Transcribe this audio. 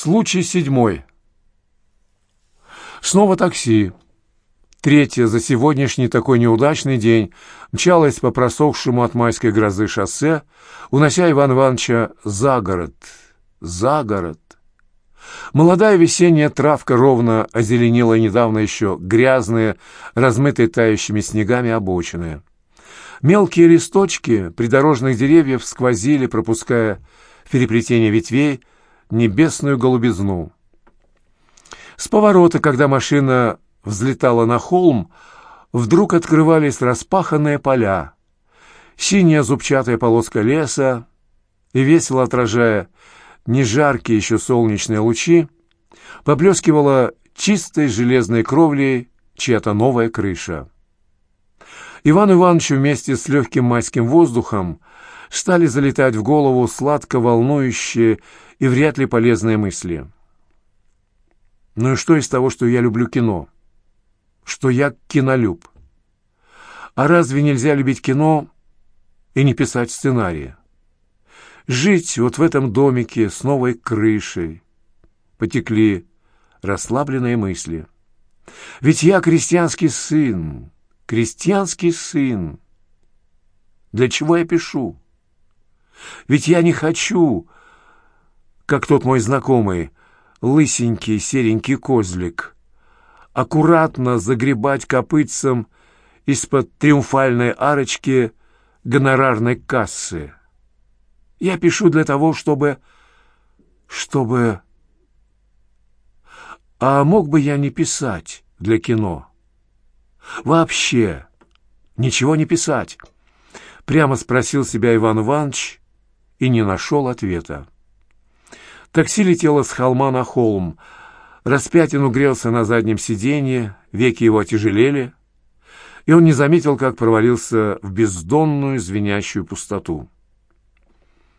Случай седьмой. Снова такси. Третье за сегодняшний такой неудачный день мчалось по просохшему от майской грозы шоссе, унося Иван Ивановича за город, за город. Молодая весенняя травка ровно озеленила недавно еще грязные, размытые тающими снегами обочины. Мелкие листочки придорожных деревьев сквозили, пропуская переплетение ветвей небесную голубизну. С поворота, когда машина взлетала на холм, вдруг открывались распаханные поля, синяя зубчатая полоска леса, и, весело отражая нежаркие еще солнечные лучи, поблескивала чистой железной кровлей чья-то новая крыша. Иван Иванович вместе с легким майским воздухом стали залетать в голову сладко волнующие и вряд ли полезные мысли. Ну и что из того, что я люблю кино? Что я кинолюб? А разве нельзя любить кино и не писать сценарии? Жить вот в этом домике с новой крышей. Потекли расслабленные мысли. Ведь я крестьянский сын, крестьянский сын. Для чего я пишу? Ведь я не хочу, как тот мой знакомый, лысенький серенький козлик, аккуратно загребать копытцем из-под триумфальной арочки гонорарной кассы. Я пишу для того, чтобы... чтобы... А мог бы я не писать для кино? Вообще ничего не писать? Прямо спросил себя Иван Иванович и не нашел ответа. Такси летело с холма на холм. Распятин угрелся на заднем сиденье, веки его отяжелели, и он не заметил, как провалился в бездонную звенящую пустоту.